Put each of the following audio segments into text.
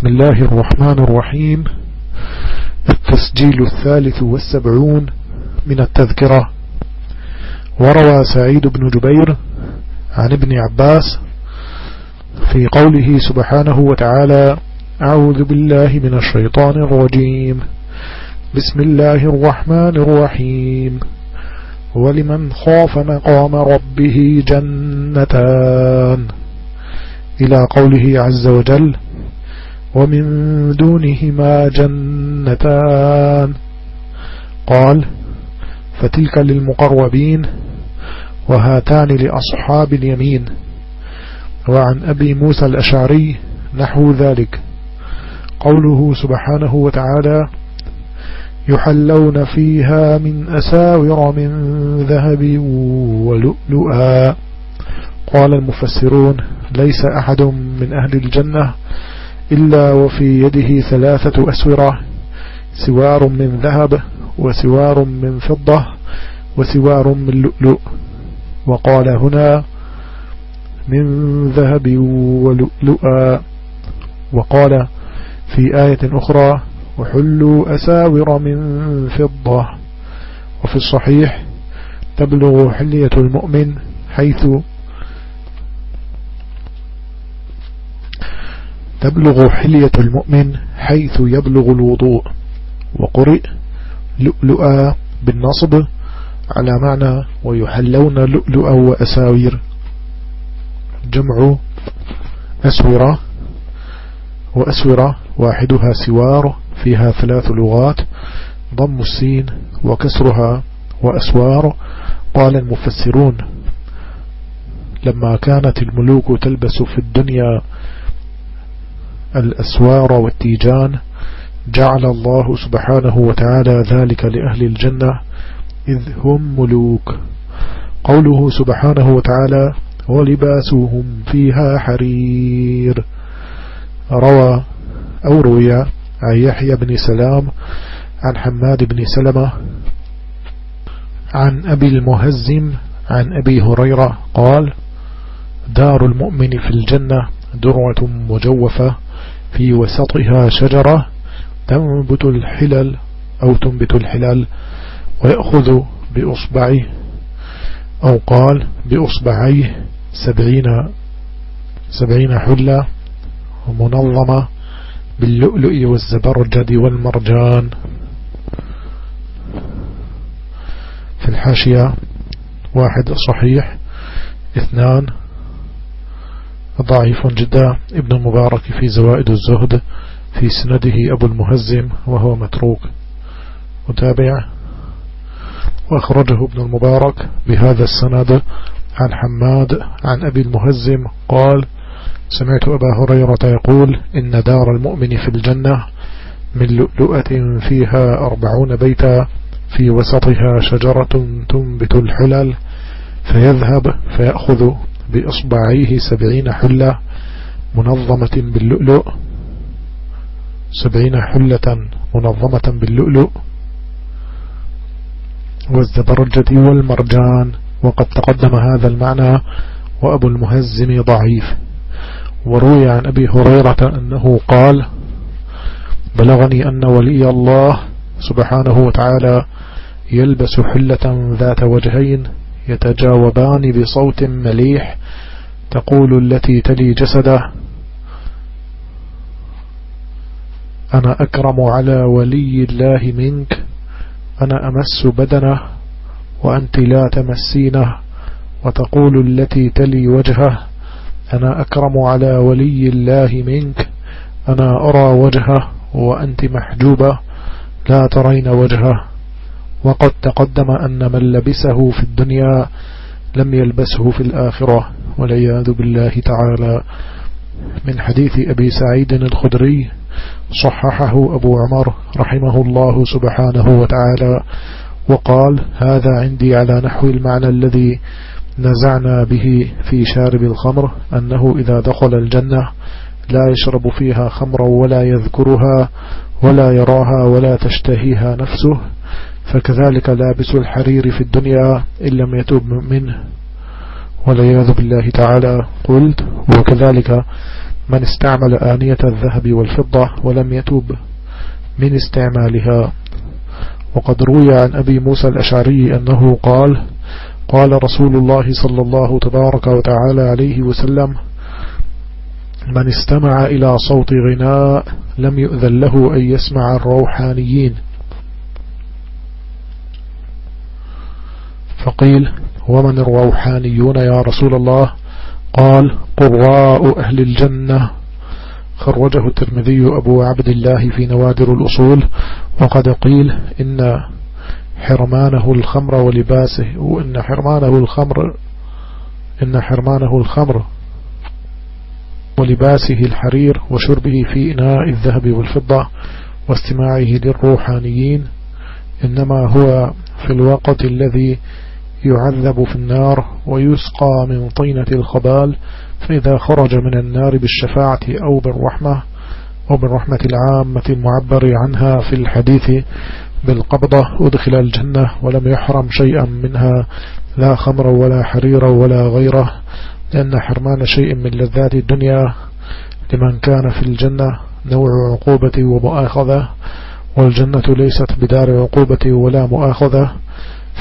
بسم الله الرحمن الرحيم. التسجيل الثالث والسبعون من التذكرة. وروى سعيد بن جبير عن ابن عباس في قوله سبحانه وتعالى أعوذ بالله من الشيطان الرجيم. بسم الله الرحمن الرحيم. ولمن خاف مقام ربه جنتان. إلى قوله عز وجل ومن دونهما جنتان. قال فتلك للمقربين وهاتان لأصحاب اليمين. وعن أبي موسى الأشعري نحو ذلك. قوله سبحانه وتعالى يحلون فيها من أساور من ذهب ولؤلؤا. قال المفسرون ليس أحد من أهل الجنة إلا وفي يده ثلاثة أسورة سوار من ذهب وسوار من فضة وسوار من لؤلؤ. وقال هنا من ذهب ولؤلؤا. وقال في آية أخرى وحلوا أساور من فضة. وفي الصحيح تبلغ حلية المؤمن حيث تبلغ حلية المؤمن حيث يبلغ الوضوء. وقرئ لؤلؤا بالنصب على معنى ويحلون لؤلؤا وأساوير. جمع أسورة وأسورة واحدها سوار فيها ثلاث لغات ضم السين وكسرها وأسوار. قال المفسرون لما كانت الملوك تلبس في الدنيا الأسوار والتيجان جعل الله سبحانه وتعالى ذلك لأهل الجنة إذ هم ملوك. قوله سبحانه وتعالى ولباسهم فيها حرير روى أو روي عن يحيى بن سلام عن حماد بن سلمة عن أبي المهزم عن أبي هريرة قال دار المؤمن في الجنة درعة مجوفة في وسطها شجرة تنبت الحلل أو تنبت الحلال ويأخذ بأصبعه أو قال بأصبعيه سبعين سبعين حلة منظمة باللؤلؤ والزبرجد والمرجان. في الحاشية واحد صحيح اثنان ضعيف جدا. ابن المبارك في زوائد الزهد في سنده أبو المهزم وهو متروك. متابع. وأخرجه ابن المبارك بهذا السند عن حماد عن أبي المهزم قال سمعت أبا هريرة يقول إن دار المؤمن في الجنة من لؤلؤة فيها أربعون بيتا في وسطها شجرة تنبت الحلل فيذهب فيأخذ بإصبعيه سبعين حلة منظمة باللؤلؤ. سبعين حلة منظمة باللؤلؤ. والزبرجة والمرجان. وقد تقدم هذا المعنى وأبو المهزم ضعيف. وروي عن أبي هريرة أنه قال بلغني أن ولي الله سبحانه وتعالى يلبس حلة ذات وجهين يتجاوبان بصوت مليح تقول التي تلي جسده أنا أكرم على ولي الله منك أنا أمس بدنه وأنت لا تمسينه وتقول التي تلي وجهه أنا أكرم على ولي الله منك أنا أرى وجهه وأنت محجوبة لا ترين وجهه. وقد تقدم أن من لبسه في الدنيا لم يلبسه في الآخرة والعياذ بالله تعالى. من حديث أبي سعيد الخدري صححه أبو عمر رحمه الله سبحانه وتعالى وقال هذا عندي على نحو المعنى الذي نزعنا به في شارب الخمر أنه إذا دخل الجنة لا يشرب فيها خمرا ولا يذكرها ولا يراها ولا تشتهيها نفسه فكذلك لابس الحرير في الدنيا إن لم يتوب منه. والعياذ بالله تعالى. قلت وكذلك من استعمل آنية الذهب والفضة ولم يتوب من استعمالها. وقد روي عن أبي موسى الأشعري أنه قال قال رسول الله صلى الله تبارك وتعالى عليه وسلم من استمع إلى صوت غناء لم يؤذن له أن يسمع الروحانيين. فقيل ومن الروحانيون يا رسول الله؟ قال قراء أهل الجنة. خرجه الترمذي أبو عبد الله في نوادر الأصول وقد قيل إن حرمانه الخمر ولباسه وإن حرمانه الخمر إن حرمانه الخمر ولباسه الحرير وشربه في إناء الذهب والفضة واستماعه للروحانيين إنما هو في الوقت الذي يعذب في النار ويسقى من طينة الخبال فإذا خرج من النار بالشفاعة أو بالرحمة أو بالرحمة العامة المعبر عنها في الحديث بالقبضة أدخل الجنة ولم يحرم شيئا منها لا خمر ولا حرير ولا غيره لأن حرمان شيء من لذات الدنيا لمن كان في الجنة نوع عقوبة ومؤاخذة والجنة ليست بدار عقوبة ولا مؤاخذة.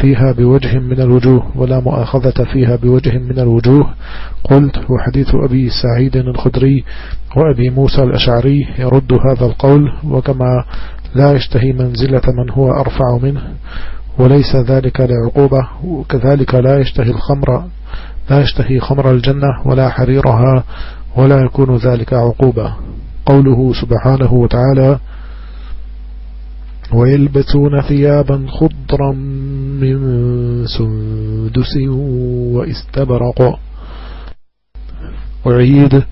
فيها بوجه من الوجوه ولا مؤاخذة فيها بوجه من الوجوه. قلت وحديث أبي سعيد الخدري وأبي موسى الأشعري يرد هذا القول وكما لا يشتهي منزلة من هو أرفع منه وليس ذلك لعقوبة وكذلك لا يشتهي الخمر لا يشتهي خمر الجنة ولا حريرها ولا يكون ذلك عقوبة. قوله سبحانه وتعالى ويلبسون ثيابا خضرا من سندس واستبرق. وعيد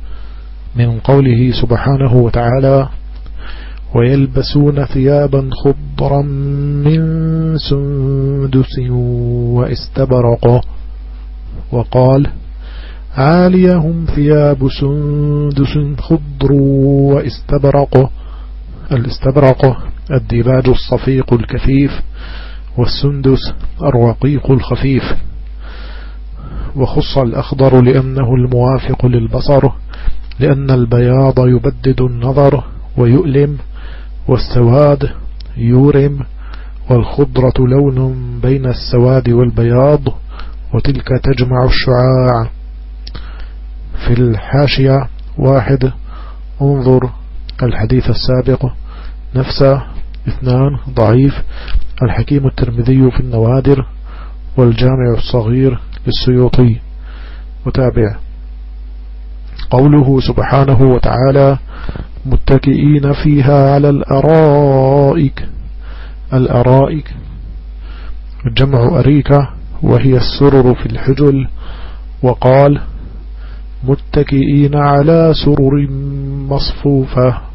من قوله سبحانه وتعالى ويلبسون ثيابا خضرا من سندس واستبرق. وقال عاليهم ثياب سندس خضر واستبرق. الاستبرق الديباج الصفيق الكثيف والسندس الرقيق الخفيف. وخص الأخضر لأنه الموافق للبصر لأن البياض يبدد النظر ويؤلم والسواد يورم والخضرة لون بين السواد والبياض وتلك تجمع الشعاع. في الحاشية واحد انظر الحديث السابق نفسه اثنان ضعيف. الحكيم الترمذي في النوادر والجامع الصغير للسيوطي. متابع. قوله سبحانه وتعالى متكئين فيها على الأرائك. الأرائك. جمع أريكة وهي السرر في الحجل. وقال متكئين على سرر مصفوفة.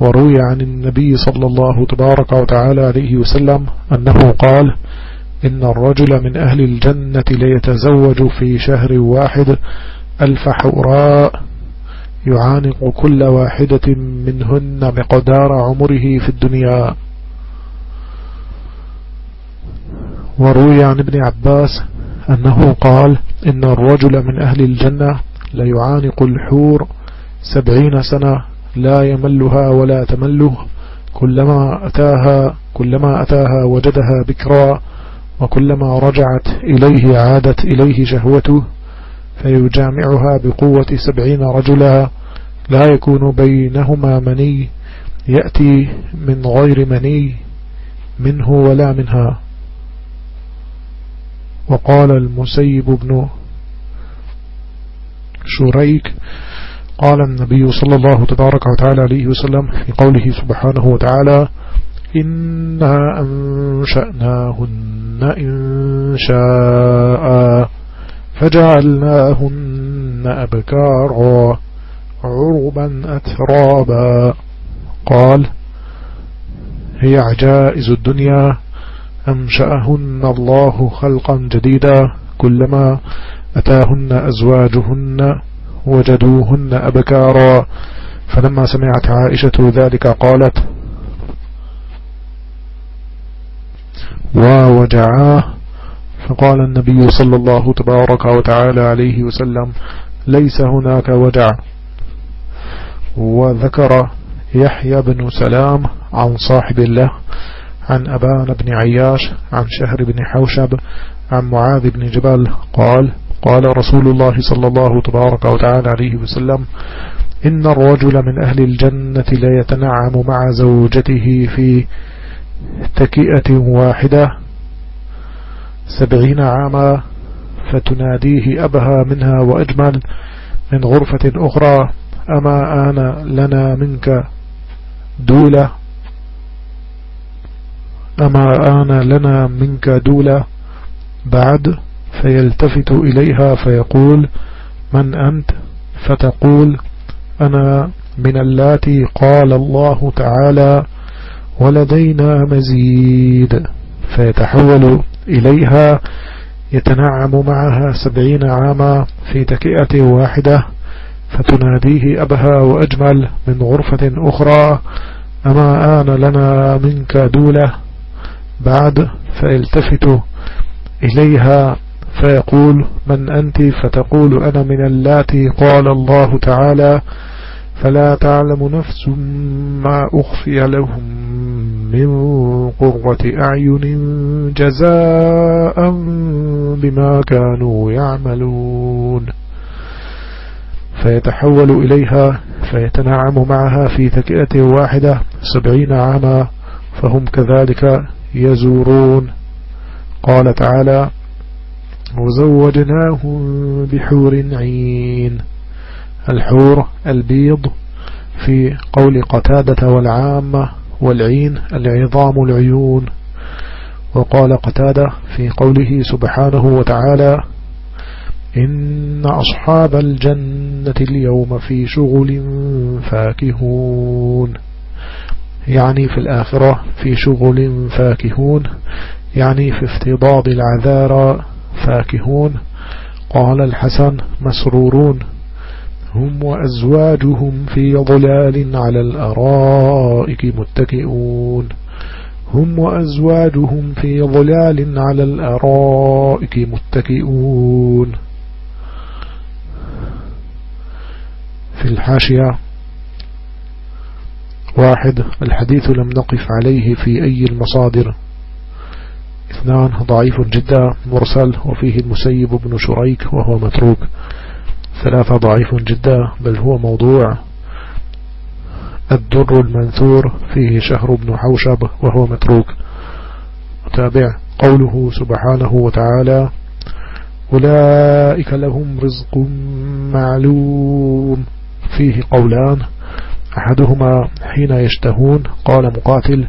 وروي عن النبي صلى الله تبارك وتعالى عليه وسلم أنه قال إن الرجل من أهل الجنة ليتزوج في شهر واحد ألف حوراء يعانق كل واحدة منهن مقدار عمره في الدنيا. وروي عن ابن عباس أنه قال إن الرجل من أهل الجنة ليعانق الحور سبعين سنة لا يملها ولا تمله. كلما أتاها كلما أتاها وجدها بكرا وكلما رجعت إليه عادت إليه شهوته فيجامعها بقوة سبعين رجلا. لا يكون بينهما مني يأتي من غير مني منه ولا منها. وقال المسيب بن شريك قال النبي صلى الله تبارك وتعالى عليه وسلم في قوله سبحانه وتعالى إنا أنشأناهن إن شاء فجعلناهن أبكارا عربا أترابا. قال هي عجائز الدنيا أنشأهن الله خلقا جديدا كلما أتاهن أزواجهن وجدوهن أبكارا. فلما سمعت عائشة ذلك قالت ووجعاه فقال النبي صلى الله تبارك وتعالى عليه وسلم ليس هناك وجع. وذكر يحيى بن سلام عن صاحب الله عن أبان بن عياش عن شهر بن حوشب عن معاذ بن جبل قال قال رسول الله صلى الله تبارك وتعالى عليه وسلم إن الرجل من أهل الجنة لا يتنعم مع زوجته في تكئة واحدة سبعين عاما فتناديه أبهى منها وأجمل من غرفة أخرى أما آن لنا منك دولة؟ أما آن لنا منك دولة؟ بعد فيلتفت إليها فيقول من أنت؟ فتقول أنا من اللاتي قال الله تعالى ولدينا مزيد. فيتحول إليها يتنعم معها سبعين عاما في تكئة واحدة فتناديه أبهى وأجمل من غرفة أخرى أما آن لنا منك دولة؟ بعد فالتفت إليها فيقول من أنت فتقول أنا من اللاتي قال الله تعالى فلا تعلم نفس ما أخفي لهم من قرة أعين جزاء بما كانوا يعملون فيتحول إليها فيتنعم معها في تكئة واحدة سبعين عاما فهم كذلك يزورون قال تعالى وزوجناهم بحور عين. الحور البيض في قول قتادة والعامة والعين العظام العيون. وقال قتادة في قوله سبحانه وتعالى إن أصحاب الجنة اليوم في شغل فاكهون. يعني في الآخرة في شغل فاكهون. يعني في افتضاض العذارى فاكهون. قال الحسن مسرورون. هم وأزواجهم في ظلال على الأرائك متكئون. هم وأزواجهم في ظلال على الأرائك متكئون. في الحاشية واحد الحديث لم نقف عليه في أي المصادر. اثنان ضعيف جدا مرسل وفيه المسيب بن شريك وهو متروك. ثلاثة ضعيف جدا بل هو موضوع. الدر المنثور فيه شهر بن حوشب وهو متروك. تابع قوله سبحانه وتعالى أولئك لهم رزق معلوم. فيه قولان. أحدهما حين يشتهون قال مقاتل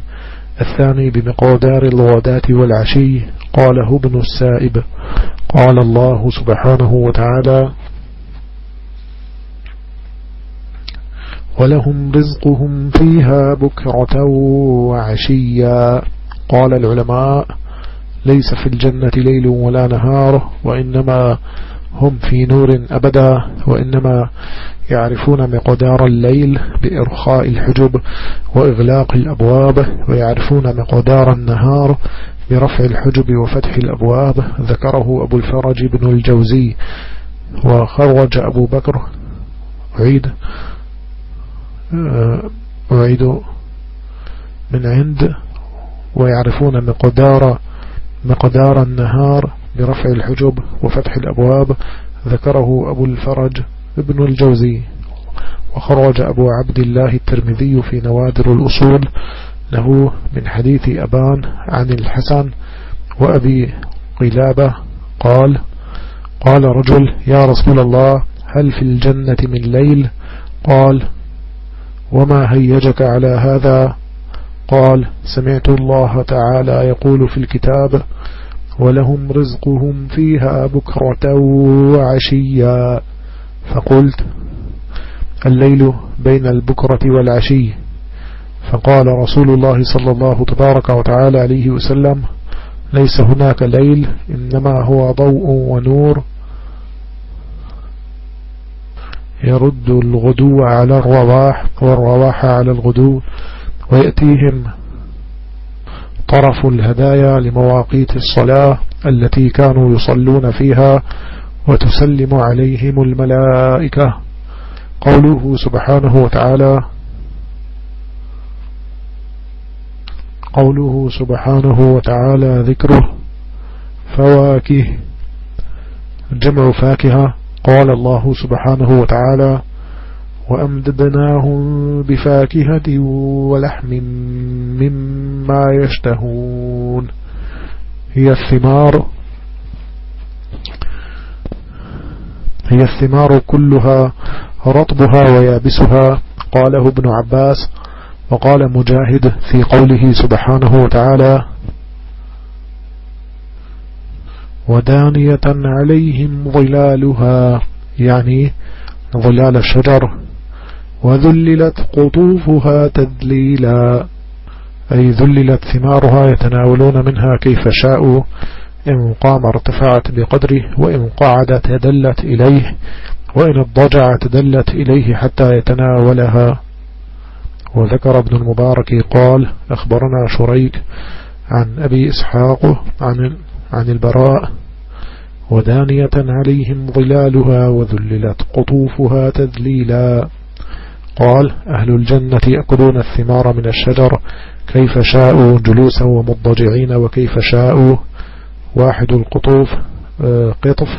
الثاني بمقدار الغداة والعشي قاله ابن السائب. قال الله سبحانه وتعالى ولهم رزقهم فيها بكرة وعشيا. قال العلماء ليس في الجنة ليل ولا نهار وإنما هم في نور أبدا وإنما يعرفون مقدار الليل بإرخاء الحجب وإغلاق الأبواب ويعرفون مقدار النهار برفع الحجب وفتح الأبواب. ذكره أبو الفرج بن الجوزي وخرج أبو بكر. عيد أعيد من عند ويعرفون مقدار مقدار النهار برفع الحجب وفتح الأبواب ذكره أبو الفرج ابن الجوزي. وخرج أبو عبد الله الترمذي في نوادر الأصول له من حديث أبان عن الحسن وأبي قلابة قال قال رجل يا رسول الله هل في الجنة من ليل؟ قال وما هيجك على هذا؟ قال سمعت الله تعالى يقول في الكتاب ولهم رزقهم فيها بكرة وعشيا. فقلت الليل بين البكرة والعشي. فقال رسول الله صلى الله تبارك وتعالى عليه وسلم ليس هناك ليل إنما هو ضوء ونور يرد الغدو على الرواح والرواح على الغدو ويأتيهم طرف الهدايا لمواقيت الصلاة التي كانوا يصلون فيها وتسلم عليهم الملائكة. قوله سبحانه وتعالى قوله سبحانه وتعالى ذكره فواكه جمع فاكهة. قال الله سبحانه وتعالى وأمددناهم بفاكهة ولحم مما يشتهون. هي الثمار. هي الثمار كلها رطبها ويابسها قاله ابن عباس وقال مجاهد في قوله سبحانه وتعالى ودانية عليهم ظلالها. يعني ظلال الشجر. وذللت قطوفها تذليلا. أي ذللت ثمارها يتناولون منها كيف شاءوا. إن قام ارتفعت بقدره وإن قعد تدلت إليه وإن اضجع تدلت إليه حتى يتناولها. وذكر ابن المبارك قال أخبرنا شريك عن أبي إسحاق عن, عن البراء ودانية عليهم ظلالها وذللت قطوفها تذليلا. قال أهل الجنة يأكلون الثمار من الشجر كيف شاءوا جلوسا ومضجعين وكيف شاءوا واحد القطوف آه، قطف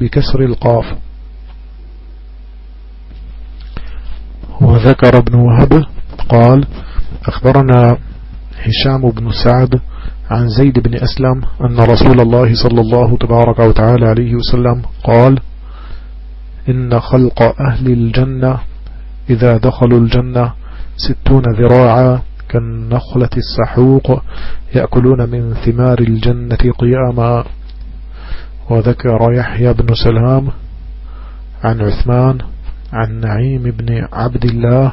بكسر القاف. وذكر ابن وهب قال أخبرنا هشام بن سعد عن زيد بن أسلم أن رسول الله صلى الله تبارك وتعالى عليه وسلم قال إن خلق أهل الجنة إذا دخلوا الجنة ستون ذراعا كالنخلة السحوق يأكلون من ثمار الجنة قياما. وذكر يحيى بن سلام عن عثمان عن نعيم بن عبد الله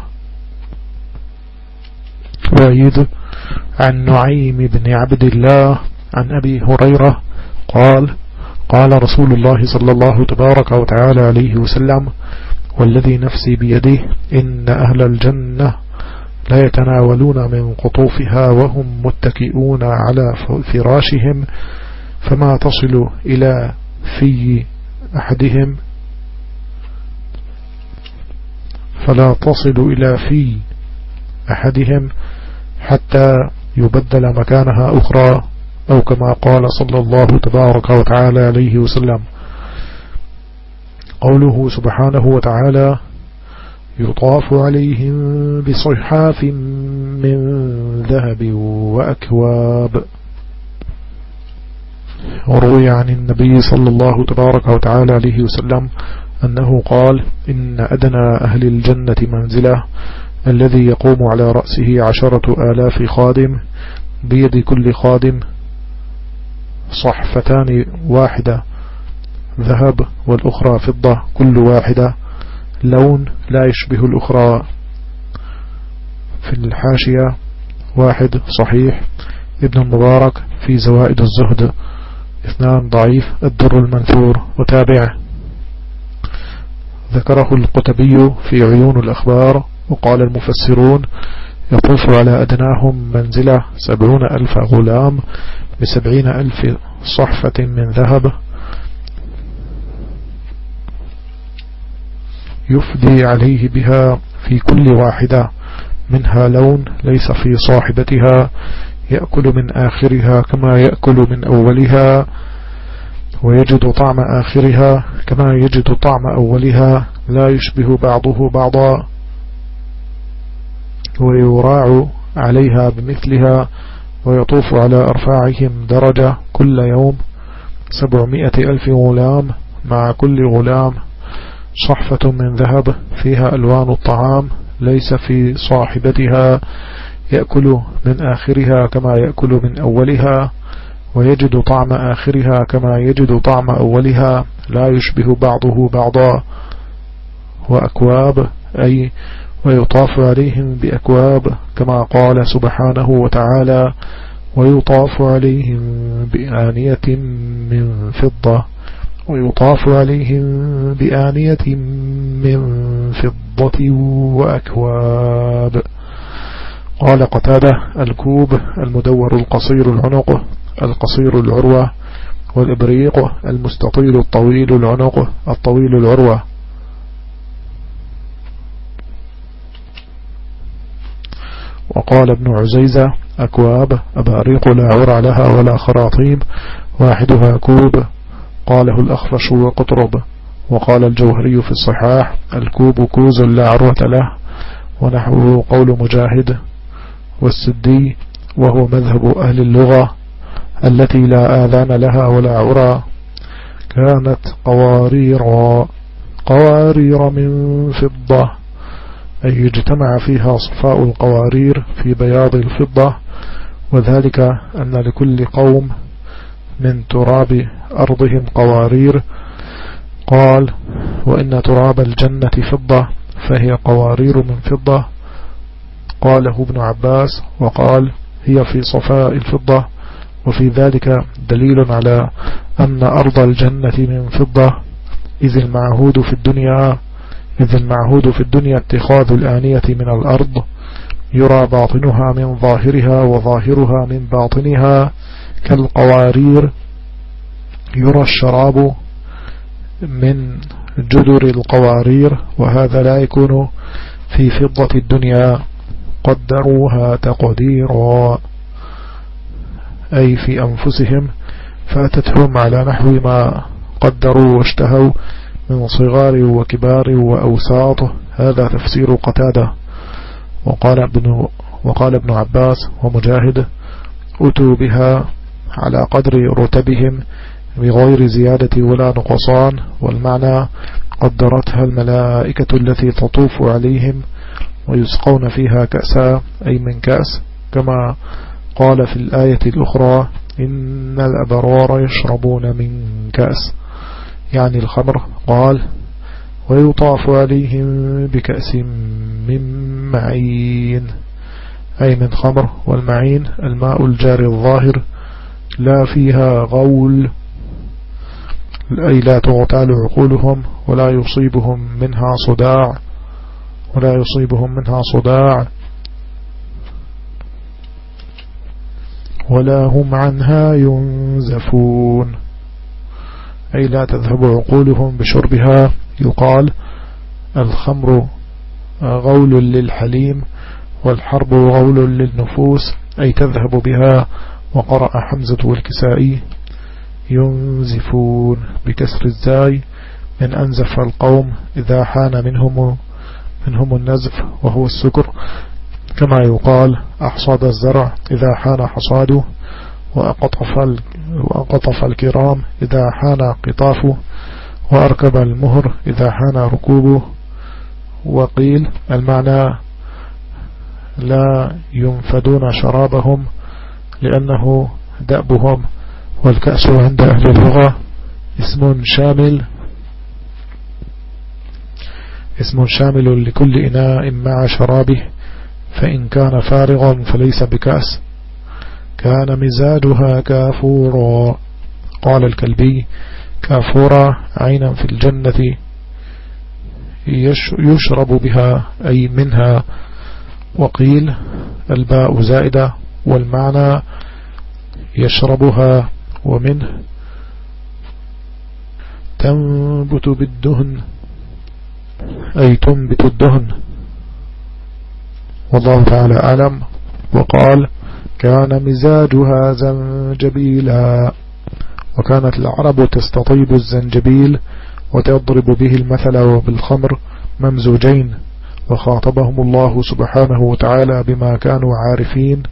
وعيد عن نعيم بن عبد الله عن أبي هريرة قال قال رسول الله صلى الله تبارك وتعالى عليه وسلم والذي نفسي بيده إن أهل الجنة لا يتناولون من قطوفها وهم متكئون على فراشهم فما تصل إلى في أحدهم فلا تصل إلى في أحدهم حتى يبدل مكانها أخرى أو كما قال صلى الله تبارك وتعالى عليه وسلم قوله سبحانه وتعالى يطاف عليهم بصحاف من ذهب وأكواب. وروي عن النبي صلى الله تبارك وتعالى عليه وسلم أنه قال إن أدنى أهل الجنة منزلة الذي يقوم على رأسه عشرة آلاف خادم بيد كل خادم صحفتان واحدة. ذهب والأخرى فضة كل واحدة لون لا يشبه الأخرى. في الحاشية واحد صحيح ابن المبارك في زوائد الزهد. اثنان ضعيف الدر المنثور وتابعه ذكره القتبي في عيون الأخبار وقال المفسرون يطوف على أدناهم منزلة سبعون ألف غلام بسبعين ألف صحفة من ذهب. يفدي عليه بها في كل واحدة منها لون ليس في صاحبتها يأكل من آخرها كما يأكل من أولها ويجد طعم آخرها كما يجد طعم أولها لا يشبه بعضه بعضا ويراع عليها بمثلها ويطوف على أرفاعهم درجة كل يوم سبعمائة ألف غلام مع كل غلام. صحفة من ذهب فيها ألوان الطعام ليس في صاحبتها يأكل من آخرها كما يأكل من أولها ويجد طعم آخرها كما يجد طعم أولها لا يشبه بعضه بعضا وأكواب أي ويطاف عليهم بأكواب كما قال سبحانه وتعالى ويطاف عليهم بآنية من فضة. ويطاف عليهم بآنية من فضة وأكواب. قال قتادة الكوب المدور القصير العنق القصير العروة والإبريق المستطيل الطويل العنق الطويل العروة. وقال ابن عزيزة أكواب أباريق لا عرى لها ولا خراطيب واحدها كوب. قاله الأخفش وقطرب وقال الجوهري في الصحاح الكوب كوز لا عروة له ونحوه قول مجاهد والسدي وهو مذهب أهل اللغة التي لا آذان لها ولا عرى. كانت قوارير قوارير من فضة أي اجتمع فيها صفاء القوارير في بياض الفضة وذلك أن لكل قوم من تراب أرضهم قوارير. قال وإن تراب الجنة فضة فهي قوارير من فضة. قاله ابن عباس وقال هي في صفاء الفضة. وفي ذلك دليل على أن أرض الجنة من فضة. إذ المعهود في الدنيا إذ المعهود في الدنيا اتخاذ الآنية من الأرض. يرى باطنها من ظاهرها وظاهرها من باطنها كالقوارير. يرى الشراب من جدر القوارير وهذا لا يكون في فضة الدنيا. قدروها تقديرا. أي في أنفسهم فأتتهم على نحو ما قدروا واشتهوا من صغار وكبار وأوساط. هذا تفسير قتادة. وقال ابن, وقال ابن عباس ومجاهد أتوا بها على قدر رتبهم بغير زيادة ولا نقصان والمعنى قدرتها الملائكة التي تطوف عليهم ويسقون فيها كأسا أي من كأس كما قال في الآية الأخرى إن الأبرار يشربون من كأس. يعني الخمر قال ويطاف عليهم بكأس من معين أي من خمر والمعين الماء الجاري الظاهر لا فيها غول أي لا تغتال عقولهم ولا يصيبهم منها صداع ولا يصيبهم منها صداع ولا هم عنها ينزفون. أي لا تذهب عقولهم بشربها. يقال الخمر غول للحليم والحرب غول للنفوس أي تذهب بها. وقرأ حمزة والكسائي ينزفون بكسر الزاي من أنزف القوم إذا حان منهم منهم النزف وهو السكر. كما يقال أحصاد الزرع إذا حان حصاده وأقطف, وأقطف الكرام إذا حان قطافه وأركب المهر إذا حان ركوبه. وقيل المعنى لا ينفدون شرابهم لأنه دأبهم والكأس عند أهل اللغة. اسم شامل. اسم شامل لكل إناء مع شرابه. فإن كان فارغا فليس بكأس. كان مزاجها كافورا. قال الكلبي كافورا عينا في الجنة يشرب بها أي منها. وقيل الباء زائدة والمعنى يشربها. ومنه تنبت بالدهن أي تنبت الدهن. والله تعالى أعلم. وقال كان مزاجها زنجبيلا وكانت العرب تستطيب الزنجبيل وتضرب به المثل بالخمر ممزوجين وخاطبهم الله سبحانه وتعالى بما كانوا عارفين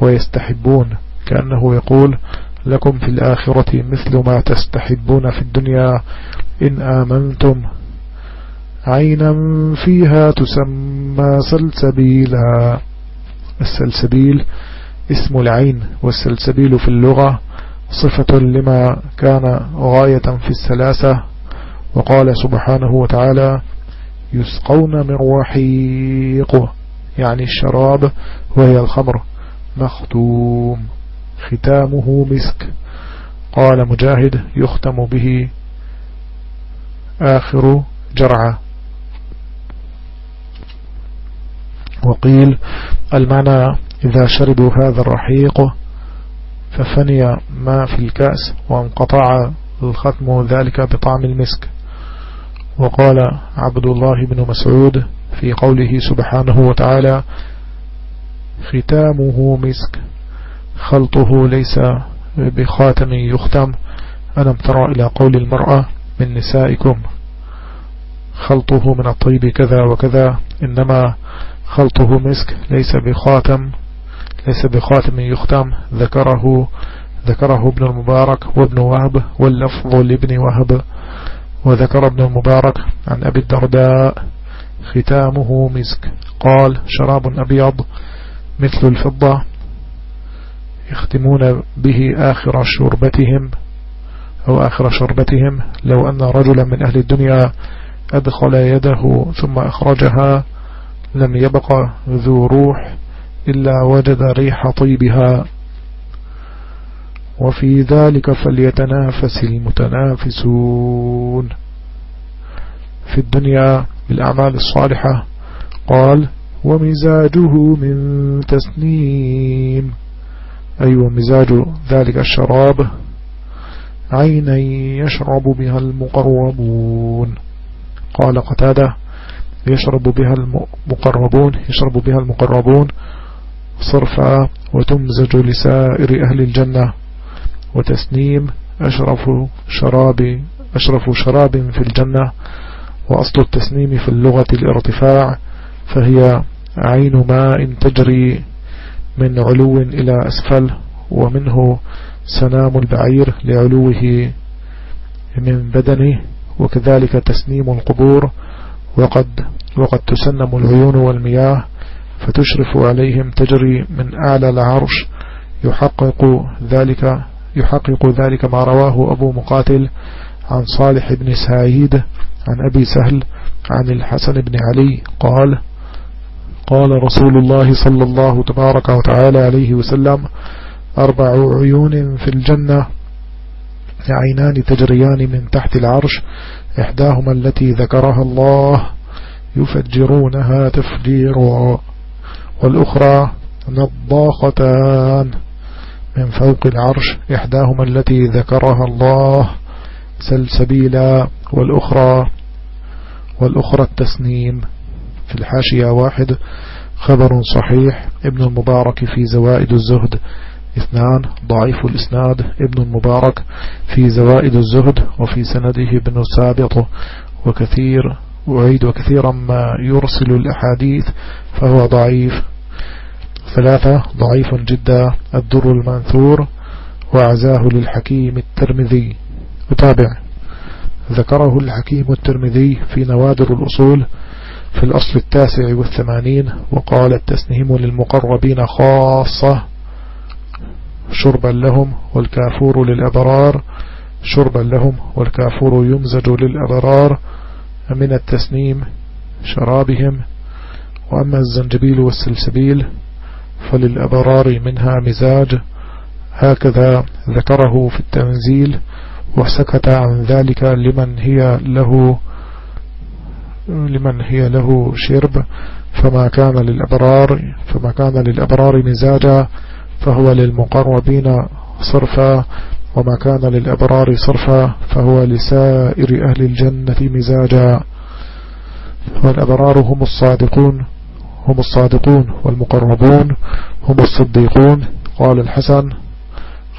ويستحبون. كأنه يقول لكم في الآخرة مثل ما تستحبون في الدنيا إن آمنتم. عينا فيها تسمى سلسبيلا. السلسبيل اسم العين والسلسبيل في اللغة صفة لما كان غاية في السلاسة وقال سبحانه وتعالى يسقون من رحيق يعني الشراب وهي الخمر مختوم. ختامه مسك. قال مجاهد يختم به آخر جرعة. وقيل المعنى إذا شربوا هذا الرحيق ففني ما في الكأس وانقطع الختم ذلك بطعم المسك. وقال عبد الله بن مسعود في قوله سبحانه وتعالى ختامه مسك. خلطه ليس بخاتم يختم. ألم ترى إلى قول المرأة من نسائكم خلطه من الطيب كذا وكذا إنما خلطه مسك ليس بخاتم ليس بخاتم يختم. ذكره ذكره ابن المبارك وابن وهب واللفظ لابن وهب. وذكر ابن المبارك عن أبي الدرداء ختامه مسك. قال شراب أبيض مثل الفضة. يختمون به آخر شربتهم أو آخر شربتهم. لو أن رجلا من أهل الدنيا أدخل يده ثم أخرجها لم يبق ذو روح إلا وجد ريح طيبها. وفي ذلك فليتنافس المتنافسون. في الدنيا بالأعمال الصالحة. قال ومزاجه من تسنيم. أيوة ومزاج ذلك الشراب عينا يشرب بها المقربون. قال قتادة يشرب بها المقربون يشرب بها المقربون صرفا وتمزج لسائر أهل الجنة. وتسنيم أشرف شراب أشرف شراب في الجنة. وأصل التسنيم في اللغة الارتفاع فهي عين ماء تجري من علو إلى أسفل ومنه سنام البعير لعلوه من بدنه وكذلك تسنيم القبور وقد, وقد تسنم العيون والمياه فتشرف عليهم تجري من أعلى العرش. يحقق ذلك يحقق ذلك ما رواه أبو مقاتل عن صالح بن سعيد عن أبي سهل عن الحسن بن علي قال قال رسول الله صلى الله تبارك وتعالى عليه وسلم أربع عيون في الجنة عينان تجريان من تحت العرش إحداهما التي ذكرها الله يفجرونها تفجيرا والأخرى نضاختان من فوق العرش إحداهما التي ذكرها الله سلسبيلا والأخرى والأخرى التسنيم. في الحاشية واحد خبر صحيح ابن المبارك في زوائد الزهد. اثنان ضعيف الإسناد ابن المبارك في زوائد الزهد وفي سنده ابن سابط. وكثير أعيد وكثيرا ما يرسل الأحاديث فهو ضعيف. ثلاثة ضعيف جدا الدر المنثور وعزاه للحكيم الترمذي. أتابع. ذكره الحكيم الترمذي في نوادر الأصول في الأصل التاسع والثمانين وقال التسنيم للمقربين خاصة شربا لهم والكافور للأبرار شربا لهم والكافور يمزج للأبرار من التسنيم شرابهم وأما الزنجبيل والسلسبيل فللأبرار منها مزاج هكذا ذكره في التنزيل وسكت عن ذلك لمن هي له لمن هي له شرب فما كان للأبرار فما كان للأبرار مزاجا فهو للمقربين صرفا وما كان للأبرار صرفا فهو لسائر أهل الجنة مزاجا. والأبرار هم الصادقون هم الصادقون والمقربون هم الصديقون. قال الحسن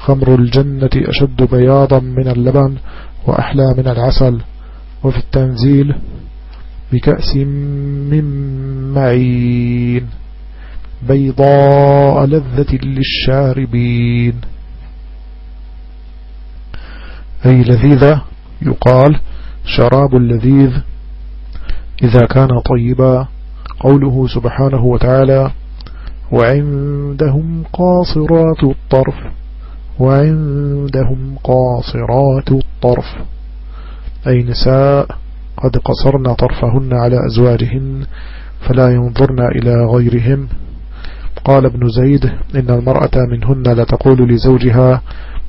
خمر الجنة أشد بياضا من اللبن وأحلى من العسل. وفي التنزيل بكأس من معين. بيضاء لذة للشاربين. أي لذيذة يقال شراب اللذيذ إذا كان طيبا قوله سبحانه وتعالى وعندهم قاصرات الطرف. وعندهم قاصرات الطرف. أي نساء قد قصرن طرفهن على أزواجهن فلا ينظرن إلى غيرهم. قال ابن زيد إن المرأة منهن لتقول لزوجها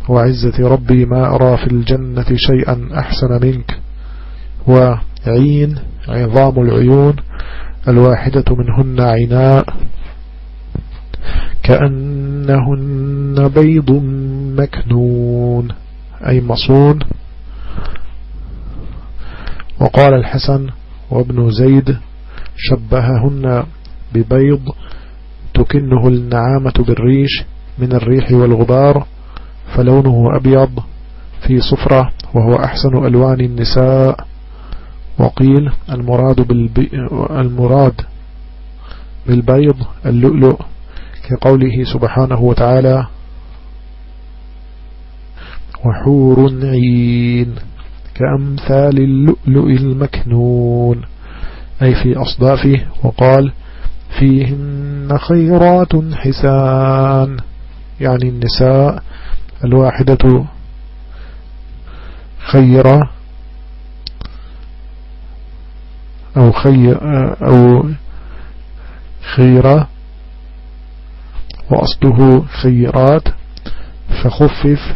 وعزة ربي ما أرى في الجنة شيئا أحسن منك. وعين عظام العيون الواحدة منهن عناء كأنهن بيض مكنون أي مصون. وقال الحسن وابن زيد شبههن ببيض تكنه النعامة بالريش من الريح والغبار فلونه أبيض في صفرة وهو أحسن ألوان النساء. وقيل المراد, بالبي المراد بالبيض اللؤلؤ كقوله سبحانه وتعالى وحور عين كأمثال اللؤلؤ المكنون أي في أصدافه وقال فيهن خيرات حسان. يعني النساء الواحدة خيرة أو خير أو خيرة وأصله خيرات فخفف